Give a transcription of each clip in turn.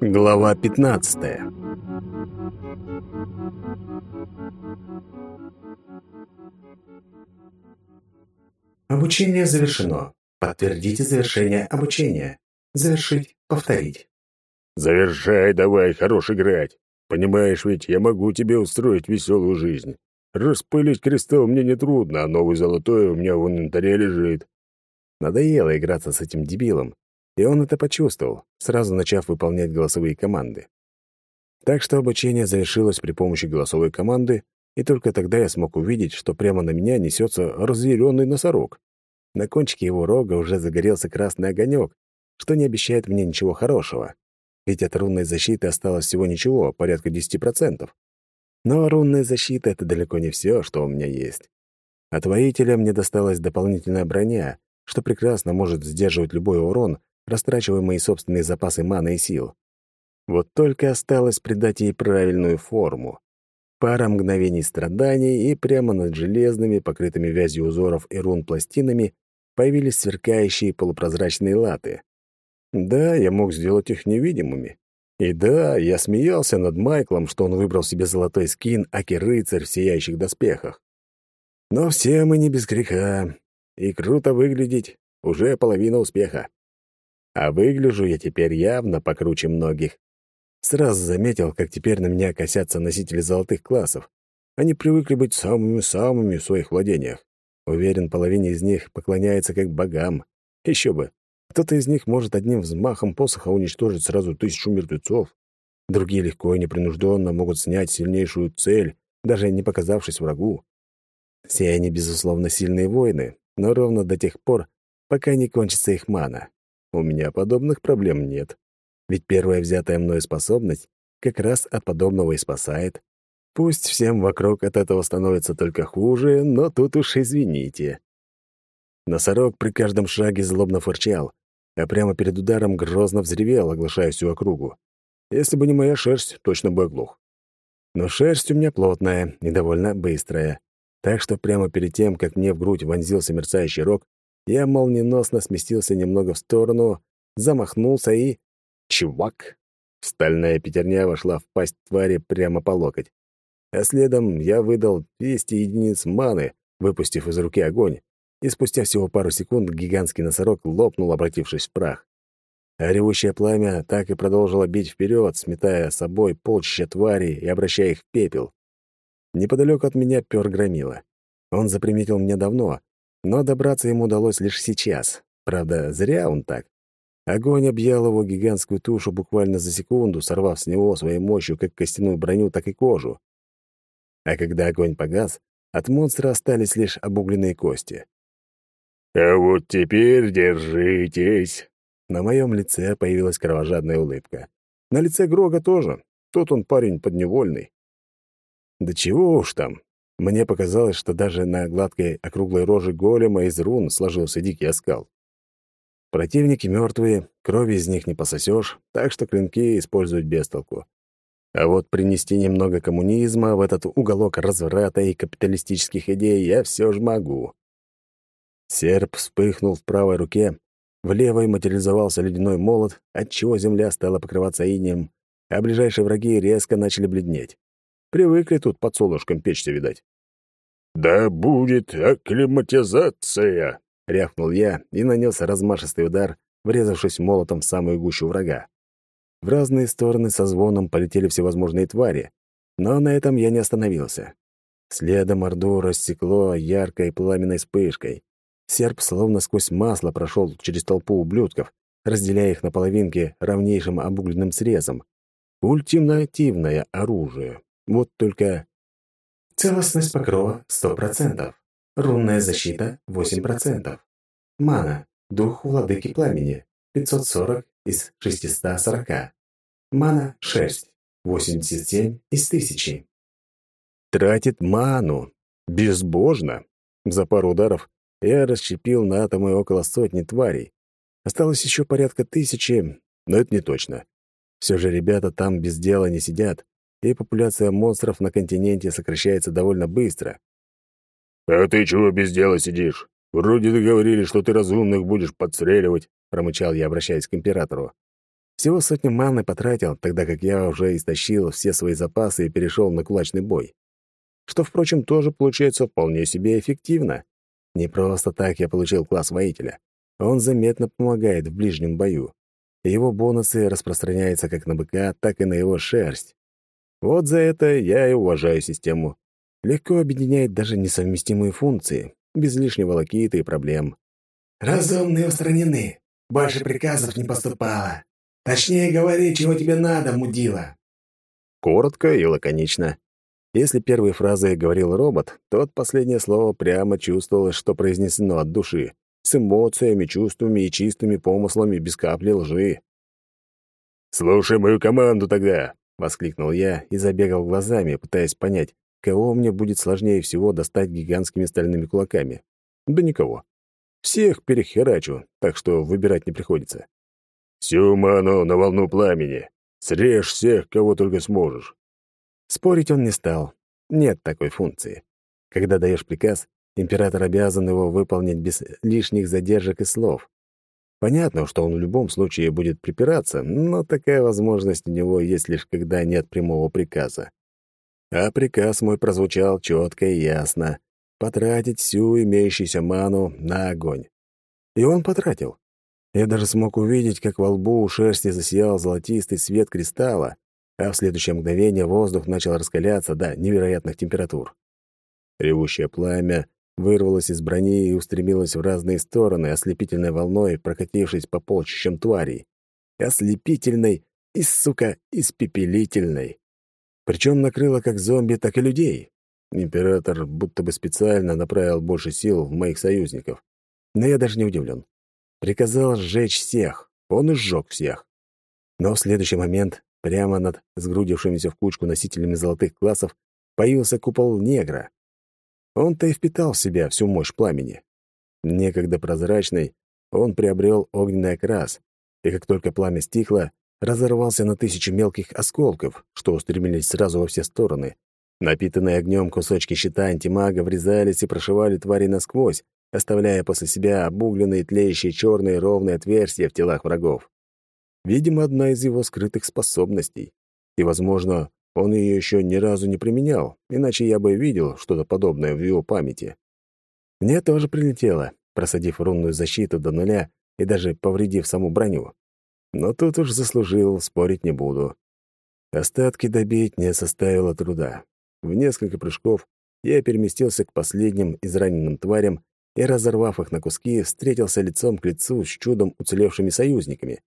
Глава 15 Обучение завершено. Подтвердите завершение обучения. Завершить, повторить. Завершай давай, хорош играть. Понимаешь ведь, я могу тебе устроить веселую жизнь. Распылить кристалл мне нетрудно, а новый золотой у меня в инвентаре лежит. Надоело играться с этим дебилом, и он это почувствовал, сразу начав выполнять голосовые команды. Так что обучение завершилось при помощи голосовой команды, и только тогда я смог увидеть, что прямо на меня несется разъяренный носорог. На кончике его рога уже загорелся красный огонек, что не обещает мне ничего хорошего. Ведь от рунной защиты осталось всего ничего, порядка 10%. Но рунная защита — это далеко не все, что у меня есть. От воителя мне досталась дополнительная броня, что прекрасно может сдерживать любой урон, растрачивая мои собственные запасы маны и сил. Вот только осталось придать ей правильную форму. Пара мгновений страданий, и прямо над железными, покрытыми вязью узоров и рун пластинами появились сверкающие полупрозрачные латы. Да, я мог сделать их невидимыми. И да, я смеялся над Майклом, что он выбрал себе золотой скин Аки-рыцарь в сияющих доспехах. Но все мы не без греха, и круто выглядеть — уже половина успеха. А выгляжу я теперь явно покруче многих. Сразу заметил, как теперь на меня косятся носители золотых классов. Они привыкли быть самыми-самыми в своих владениях. Уверен, половине из них поклоняется как богам. Еще бы, кто-то из них может одним взмахом посоха уничтожить сразу тысячу мертвецов. Другие легко и непринужденно могут снять сильнейшую цель, даже не показавшись врагу. Все они, безусловно, сильные воины, но ровно до тех пор, пока не кончится их мана. У меня подобных проблем нет. Ведь первая взятая мной способность как раз от подобного и спасает. Пусть всем вокруг от этого становится только хуже, но тут уж извините. Носорог при каждом шаге злобно фырчал, а прямо перед ударом грозно взревел, оглашая всю округу. Если бы не моя шерсть, точно бы оглух. Но шерсть у меня плотная и довольно быстрая. Так что прямо перед тем, как мне в грудь вонзился мерцающий рог, я молниеносно сместился немного в сторону, замахнулся и... Чувак! Стальная пятерня вошла в пасть твари прямо по локоть. А следом я выдал 200 единиц маны, выпустив из руки огонь, и спустя всего пару секунд гигантский носорог лопнул, обратившись в прах. А ревущее пламя так и продолжило бить вперед, сметая с собой полчища тварей и обращая их в пепел. Неподалеку от меня пёр громила. Он заприметил меня давно, но добраться ему удалось лишь сейчас. Правда, зря он так. Огонь объял его гигантскую тушу буквально за секунду, сорвав с него своей мощью как костяную броню, так и кожу. А когда огонь погас, от монстра остались лишь обугленные кости. «А вот теперь держитесь!» На моем лице появилась кровожадная улыбка. На лице Грога тоже. Тот он парень подневольный. Да чего уж там. Мне показалось, что даже на гладкой округлой роже голема из рун сложился дикий оскал. Противники мертвые, крови из них не пососешь, так что клинки использовать без. А вот принести немного коммунизма в этот уголок разврата и капиталистических идей я все же могу. Серп вспыхнул в правой руке, в левой материализовался ледяной молот, отчего земля стала покрываться инеем, а ближайшие враги резко начали бледнеть. Привыкли тут под солнышком печься, видать. «Да будет акклиматизация!» — рявкнул я и нанес размашистый удар, врезавшись молотом в самую гущу врага. В разные стороны со звоном полетели всевозможные твари, но на этом я не остановился. Следом Орду рассекло яркой пламенной вспышкой. Серп словно сквозь масло прошел через толпу ублюдков, разделяя их на половинки равнейшим обугленным срезом. Ультимативное оружие. Вот только... Целостность покрова 100%. Рунная защита 8%. Мана. Дух владыки пламени. 540 из 640. Мана — шерсть. 87 из 1000. Тратит ману. Безбожно. За пару ударов я расщепил на атомы около сотни тварей. Осталось еще порядка тысячи, но это не точно. Все же ребята там без дела не сидят, и популяция монстров на континенте сокращается довольно быстро. «А ты чего без дела сидишь? Вроде договорились, что ты разумных будешь подстреливать», — промычал я, обращаясь к императору. Всего сотню маны потратил, тогда как я уже истощил все свои запасы и перешел на кулачный бой. Что, впрочем, тоже получается вполне себе эффективно. Не просто так я получил класс воителя. Он заметно помогает в ближнем бою. Его бонусы распространяются как на быка, так и на его шерсть. Вот за это я и уважаю систему. Легко объединяет даже несовместимые функции, без лишнего лакита и проблем. «Разумные устранены. Больше приказов не поступало. Точнее говори, чего тебе надо, мудила». Коротко и лаконично. Если первые фразы говорил робот, то от последнее слово прямо чувствовалось, что произнесено от души, с эмоциями, чувствами и чистыми помыслами, без капли лжи. «Слушай мою команду тогда!» — воскликнул я и забегал глазами, пытаясь понять, кого мне будет сложнее всего достать гигантскими стальными кулаками. Да никого. Всех перехерачу, так что выбирать не приходится. «Всю ману на волну пламени. Срежь всех, кого только сможешь». Спорить он не стал. Нет такой функции. Когда даешь приказ, император обязан его выполнить без лишних задержек и слов. Понятно, что он в любом случае будет припираться, но такая возможность у него есть лишь когда нет прямого приказа. А приказ мой прозвучал четко и ясно — потратить всю имеющуюся ману на огонь. И он потратил. Я даже смог увидеть, как во лбу у шерсти засиял золотистый свет кристалла, а в следующее мгновение воздух начал раскаляться до невероятных температур. Ревущее пламя вырвалась из брони и устремилась в разные стороны, ослепительной волной, прокатившись по полчищам тварей. Ослепительной и, сука, испепелительной. Причем накрыло как зомби, так и людей. Император будто бы специально направил больше сил в моих союзников. Но я даже не удивлен. Приказал сжечь всех. Он и сжег всех. Но в следующий момент, прямо над сгрудившимися в кучку носителями золотых классов, появился купол негра. Он-то и впитал в себя всю мощь пламени. Некогда прозрачный, он приобрел огненный окрас, и как только пламя стихло, разорвался на тысячи мелких осколков, что устремились сразу во все стороны. Напитанные огнем кусочки щита антимага врезались и прошивали твари насквозь, оставляя после себя обугленные, тлеющие черные ровные отверстия в телах врагов. Видимо, одна из его скрытых способностей. И, возможно, он ее еще ни разу не применял, иначе я бы видел что-то подобное в его памяти. Мне тоже прилетело, просадив рунную защиту до нуля и даже повредив саму броню. Но тут уж заслужил, спорить не буду. Остатки добить не составило труда. В несколько прыжков я переместился к последним израненным тварям и, разорвав их на куски, встретился лицом к лицу с чудом уцелевшими союзниками.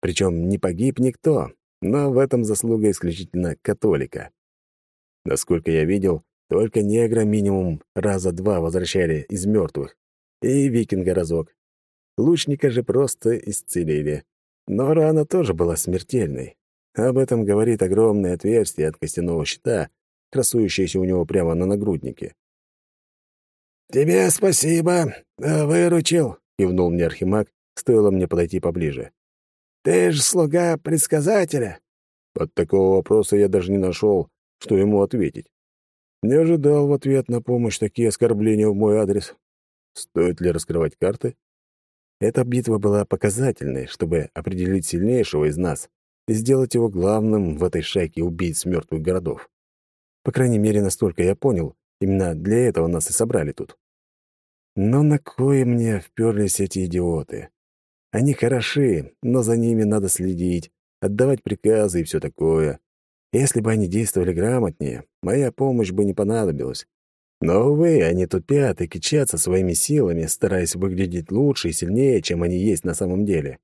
Причем не погиб никто, но в этом заслуга исключительно католика. Насколько я видел, только негра минимум раза два возвращали из мертвых, и викинга разок. Лучника же просто исцелили. Но рана тоже была смертельной. Об этом говорит огромное отверстие от костяного щита, красующееся у него прямо на нагруднике. «Тебе спасибо, выручил», — кивнул мне Архимаг, стоило мне подойти поближе. Ты же слуга предсказателя. От такого вопроса я даже не нашел, что ему ответить. Не ожидал в ответ на помощь такие оскорбления в мой адрес. Стоит ли раскрывать карты? Эта битва была показательной, чтобы определить сильнейшего из нас и сделать его главным в этой шайке убийц мертвых городов. По крайней мере, настолько я понял, именно для этого нас и собрали тут. Но на кое мне вперлись эти идиоты? Они хороши, но за ними надо следить, отдавать приказы и все такое. Если бы они действовали грамотнее, моя помощь бы не понадобилась. Но, увы, они тупят и кичатся своими силами, стараясь выглядеть лучше и сильнее, чем они есть на самом деле.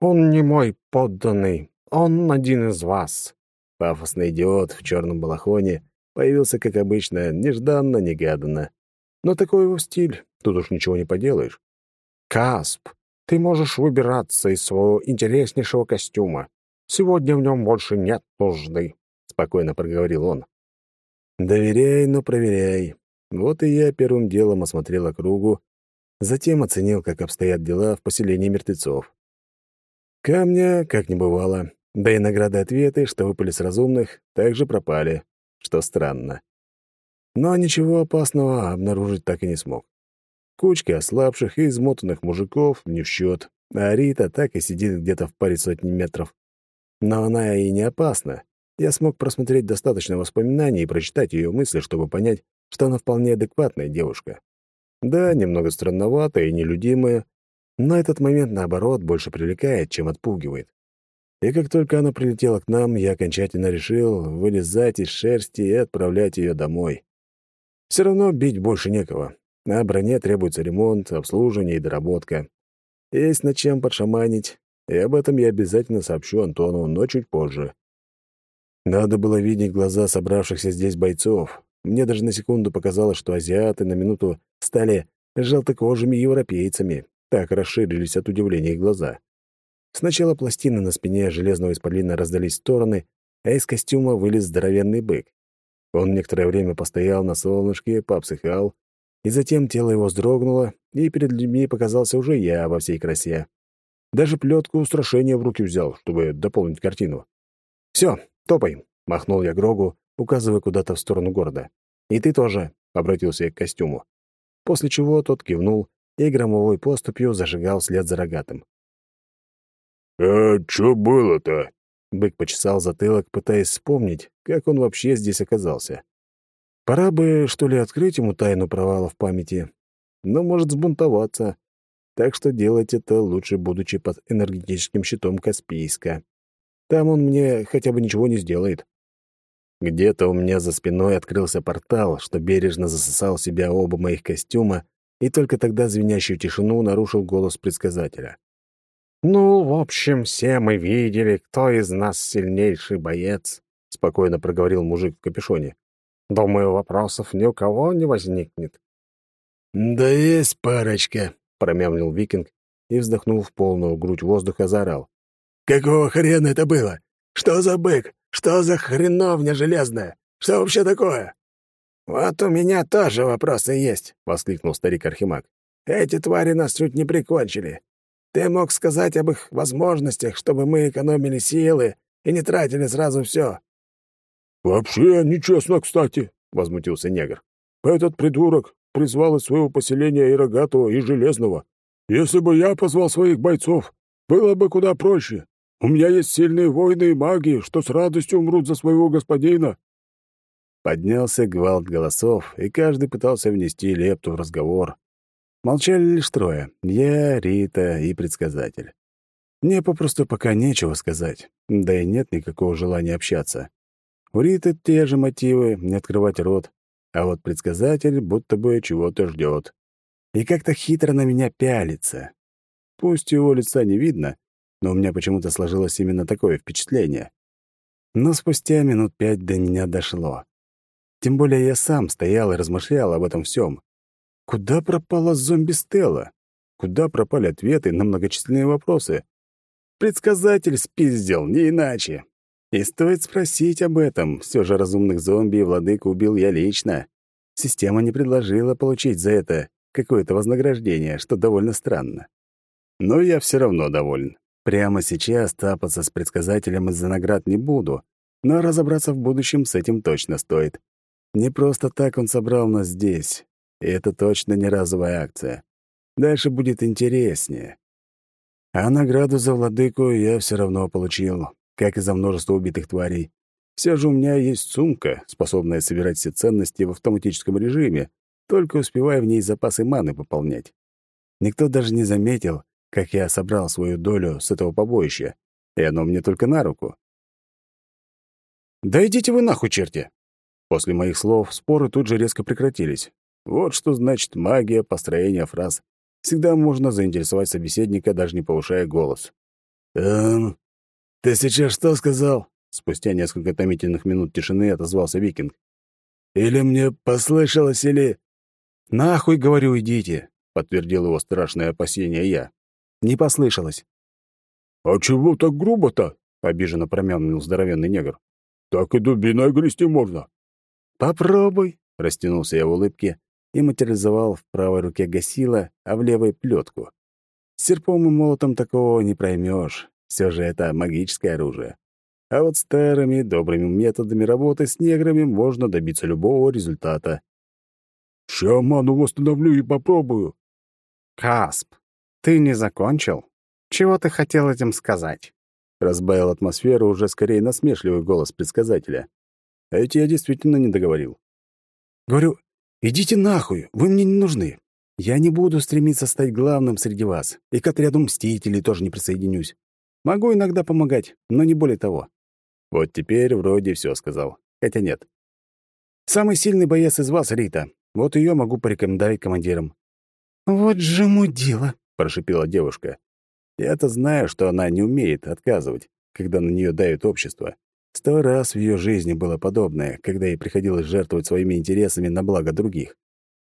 «Он не мой подданный, он один из вас». Пафосный идиот в черном балахоне появился, как обычно, нежданно-негаданно. Но такой его стиль, тут уж ничего не поделаешь. «Касп, ты можешь выбираться из своего интереснейшего костюма. Сегодня в нем больше нет нужды», — спокойно проговорил он. «Доверяй, но проверяй». Вот и я первым делом осмотрел округу, затем оценил, как обстоят дела в поселении мертвецов. Камня, как не бывало, да и награды-ответы, что выпали с разумных, также пропали, что странно. Но ничего опасного обнаружить так и не смог. Кучки ослабших и измотанных мужиков не в счет, а Рита так и сидит где-то в паре сотни метров. Но она и не опасна. Я смог просмотреть достаточно воспоминаний и прочитать ее мысли, чтобы понять, что она вполне адекватная девушка. Да, немного странноватая и нелюдимая, но этот момент, наоборот, больше привлекает, чем отпугивает. И как только она прилетела к нам, я окончательно решил вылезать из шерсти и отправлять ее домой. Все равно бить больше некого, а броне требуется ремонт, обслуживание и доработка. Есть над чем подшаманить, и об этом я обязательно сообщу Антону, но чуть позже. Надо было видеть глаза собравшихся здесь бойцов. Мне даже на секунду показалось, что азиаты на минуту стали желтокожими европейцами. Так расширились от удивления их глаза. Сначала пластины на спине железного исполина раздались в стороны, а из костюма вылез здоровенный бык. Он некоторое время постоял на солнышке, пообсыхал, и затем тело его вздрогнуло, и перед людьми показался уже я во всей красе. Даже плетку устрашения в руки взял, чтобы дополнить картину. «Все, топай!» — махнул я Грогу, указывая куда-то в сторону города. «И ты тоже!» — обратился я к костюму. После чего тот кивнул и громовой поступью зажигал вслед за рогатым. «А что было-то?» Бык почесал затылок, пытаясь вспомнить, как он вообще здесь оказался. Пора бы, что ли, открыть ему тайну провала в памяти. Но может сбунтоваться. Так что делать это лучше, будучи под энергетическим щитом Каспийска. Там он мне хотя бы ничего не сделает. Где-то у меня за спиной открылся портал, что бережно засосал в себя оба моих костюма, и только тогда звенящую тишину нарушил голос предсказателя. «Ну, в общем, все мы видели, кто из нас сильнейший боец», — спокойно проговорил мужик в капюшоне. «Думаю, вопросов ни у кого не возникнет». «Да есть парочка», — промямлил викинг и, вздохнув в полную грудь воздуха, заорал. «Какого хрена это было? Что за бык? Что за хреновня железная? Что вообще такое?» «Вот у меня тоже вопросы есть», — воскликнул старик Архимаг. «Эти твари нас чуть не прикончили. Ты мог сказать об их возможностях, чтобы мы экономили силы и не тратили сразу все». «Вообще нечестно, кстати», — возмутился негр. «Этот придурок призвал из своего поселения и Рогатого, и Железного. Если бы я позвал своих бойцов, было бы куда проще. У меня есть сильные воины и маги, что с радостью умрут за своего господина». Поднялся гвалт голосов, и каждый пытался внести лепту в разговор, Молчали лишь трое — я, Рита и предсказатель. Мне попросту пока нечего сказать, да и нет никакого желания общаться. У Риты те же мотивы — не открывать рот, а вот предсказатель будто бы чего-то ждет. И как-то хитро на меня пялится. Пусть его лица не видно, но у меня почему-то сложилось именно такое впечатление. Но спустя минут пять до меня дошло. Тем более я сам стоял и размышлял об этом всем. Куда пропала зомби Стелла? Куда пропали ответы на многочисленные вопросы? Предсказатель спиздил, не иначе. И стоит спросить об этом. Все же разумных зомби и владыку убил я лично. Система не предложила получить за это какое-то вознаграждение, что довольно странно. Но я все равно доволен. Прямо сейчас тапаться с предсказателем из-за наград не буду, но разобраться в будущем с этим точно стоит. Не просто так он собрал нас здесь. И это точно не разовая акция. Дальше будет интереснее. А награду за владыку я все равно получил, как и за множество убитых тварей. Все же у меня есть сумка, способная собирать все ценности в автоматическом режиме, только успевая в ней запасы маны пополнять. Никто даже не заметил, как я собрал свою долю с этого побоища, и оно мне только на руку. «Да идите вы нахуй, черти!» После моих слов споры тут же резко прекратились. Вот что значит магия построения фраз. Всегда можно заинтересовать собеседника, даже не повышая голос. «Эм, ты сейчас что сказал?» Спустя несколько томительных минут тишины отозвался викинг. «Или мне послышалось, или...» «Нахуй, говорю, идите!» — подтвердил его страшное опасение я. «Не послышалось». «А чего так грубо-то?» — обиженно промямлил здоровенный негр. «Так и дубиной грести можно». «Попробуй», — растянулся я в улыбке и материализовал в правой руке гасила, а в левой — плетку. С серпом и молотом такого не проймешь. Все же это магическое оружие. А вот старыми добрыми методами работы с неграми можно добиться любого результата. «Ща ману восстановлю и попробую», «Касп, ты не закончил? Чего ты хотел этим сказать?» Разбавил атмосферу уже скорее насмешливый голос предсказателя. А ведь я действительно не договорил. Говорю, идите нахуй, вы мне не нужны. Я не буду стремиться стать главным среди вас, и к отряду Мстителей тоже не присоединюсь. Могу иногда помогать, но не более того. Вот теперь вроде все сказал. Хотя нет. Самый сильный боец из вас — Рита. Вот ее могу порекомендовать командирам. «Вот же мудила», — прошипела девушка. Я-то знаю, что она не умеет отказывать, когда на нее давит общество. Сто раз в ее жизни было подобное, когда ей приходилось жертвовать своими интересами на благо других.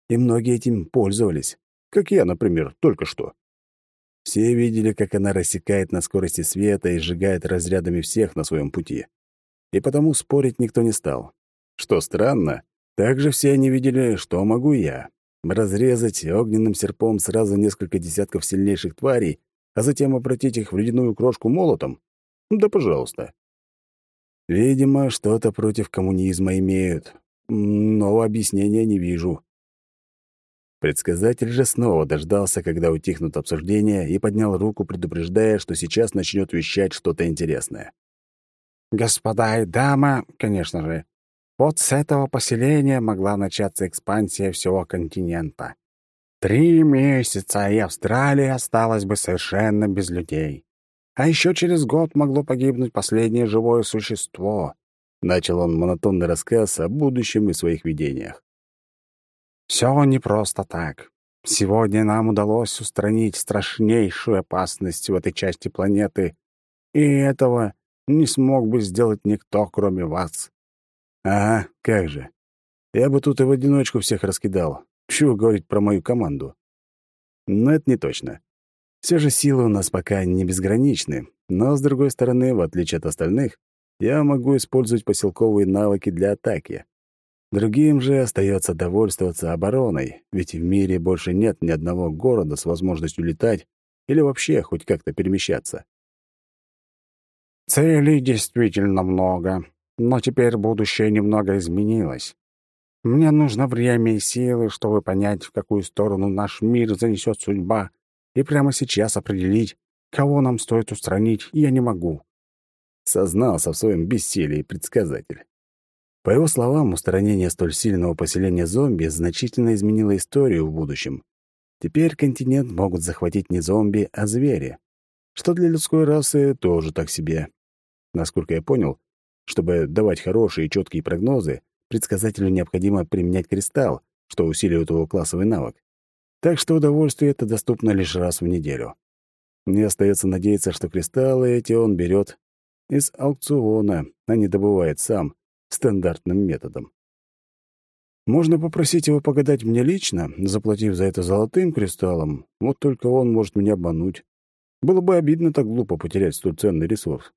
И многие этим пользовались. Как я, например, только что. Все видели, как она рассекает на скорости света и сжигает разрядами всех на своем пути. И потому спорить никто не стал. Что странно, также все они видели, что могу я разрезать огненным серпом сразу несколько десятков сильнейших тварей, а затем обратить их в ледяную крошку молотом? Да пожалуйста. Видимо, что-то против коммунизма имеют, но объяснения не вижу. Предсказатель же снова дождался, когда утихнут обсуждения, и поднял руку, предупреждая, что сейчас начнет вещать что-то интересное. «Господа и дама, конечно же, вот с этого поселения могла начаться экспансия всего континента. Три месяца, и Австралия осталась бы совершенно без людей. А еще через год могло погибнуть последнее живое существо. Начал он монотонный рассказ о будущем и своих видениях. Все не просто так. Сегодня нам удалось устранить страшнейшую опасность в этой части планеты, и этого не смог бы сделать никто, кроме вас. Ага, как же. Я бы тут и в одиночку всех раскидал. Чего говорить про мою команду? Но это не точно. Все же силы у нас пока не безграничны, но, с другой стороны, в отличие от остальных, я могу использовать поселковые навыки для атаки. Другим же остается довольствоваться обороной, ведь в мире больше нет ни одного города с возможностью летать или вообще хоть как-то перемещаться. Целей действительно много, но теперь будущее немного изменилось. Мне нужно время и силы, чтобы понять, в какую сторону наш мир занесет судьба, и прямо сейчас определить, кого нам стоит устранить, я не могу. Сознался в своем бессилии предсказатель. По его словам, устранение столь сильного поселения зомби значительно изменило историю в будущем. Теперь континент могут захватить не зомби, а звери, что для людской расы тоже так себе. Насколько я понял, чтобы давать хорошие и четкие прогнозы, предсказателю необходимо применять кристалл, что усиливает его классовый навык. Так что удовольствие это доступно лишь раз в неделю. Мне остается надеяться, что кристаллы эти он берет из аукциона, а не добывает сам, стандартным методом. Можно попросить его погадать мне лично, заплатив за это золотым кристаллом, вот только он может меня обмануть. Было бы обидно так глупо потерять столь ценный ресурс.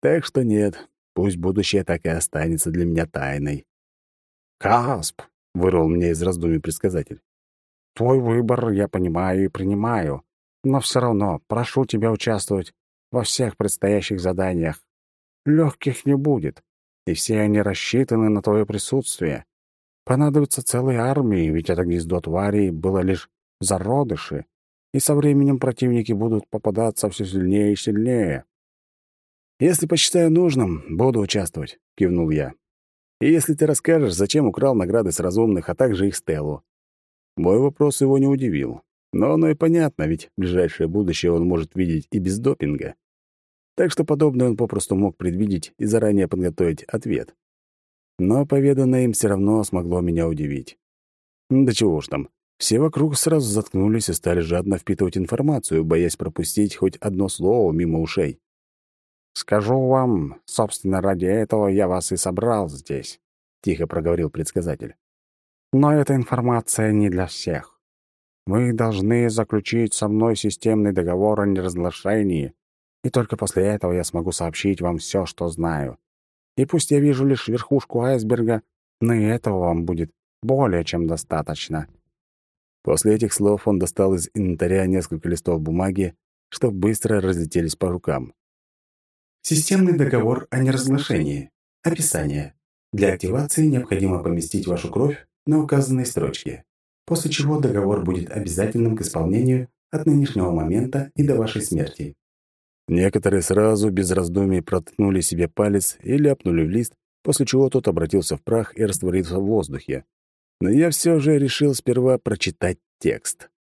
Так что нет, Пусть будущее так и останется для меня тайной. «Касп!» — вырвал мне из раздумий предсказатель. «Твой выбор я понимаю и принимаю, но все равно прошу тебя участвовать во всех предстоящих заданиях. Легких не будет, и все они рассчитаны на твое присутствие. Понадобится целые армии, ведь это гнездо тварей было лишь зародыши, и со временем противники будут попадаться все сильнее и сильнее. «Если посчитаю нужным, буду участвовать», — кивнул я. «И если ты расскажешь, зачем украл награды с разумных, а также их Стеллу». Мой вопрос его не удивил. Но оно и понятно, ведь ближайшее будущее он может видеть и без допинга. Так что подобное он попросту мог предвидеть и заранее подготовить ответ. Но поведанное им все равно смогло меня удивить. Да чего уж там. Все вокруг сразу заткнулись и стали жадно впитывать информацию, боясь пропустить хоть одно слово мимо ушей. «Скажу вам, собственно, ради этого я вас и собрал здесь», — тихо проговорил предсказатель. «Но эта информация не для всех. Вы должны заключить со мной системный договор о неразглашении, и только после этого я смогу сообщить вам все, что знаю. И пусть я вижу лишь верхушку айсберга, но и этого вам будет более чем достаточно». После этих слов он достал из инвентаря несколько листов бумаги, что быстро разлетелись по рукам. Системный договор о неразглашении. Описание. Для активации необходимо поместить вашу кровь на указанной строчке, после чего договор будет обязательным к исполнению от нынешнего момента и до вашей смерти. Некоторые сразу, без раздумий, проткнули себе палец и ляпнули в лист, после чего тот обратился в прах и растворился в воздухе. Но я все же решил сперва прочитать текст.